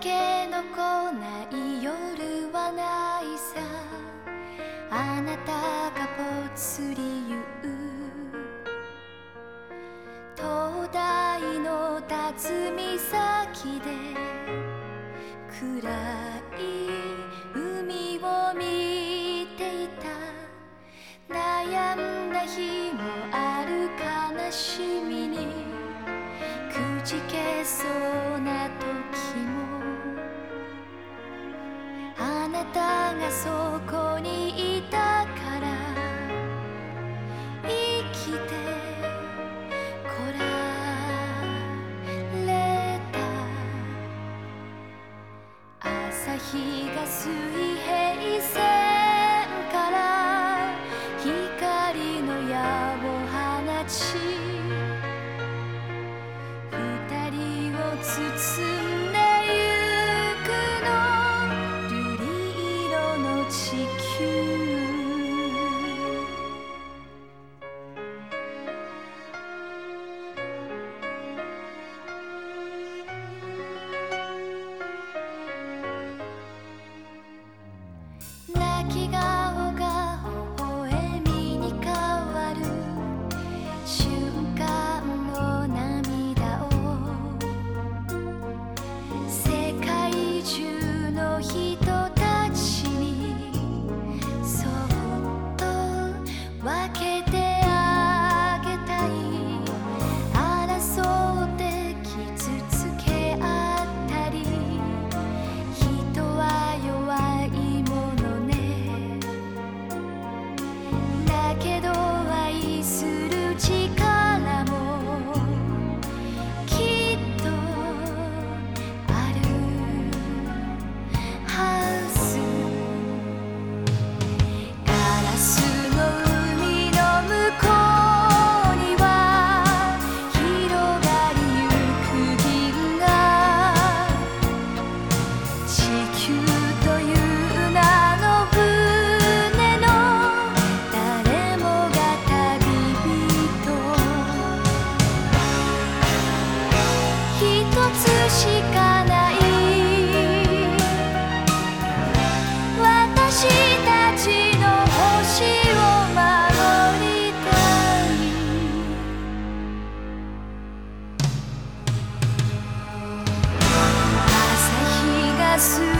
けの来ない夜はないさ。あなたがぽつり言う。灯台の辰岬で。暗い海を見ていた。悩んだ日もある悲しみに。くじけそうな時も。なたがそこにいたから生きてこられた。朝日が水平線から光の矢を放ち街。Yes.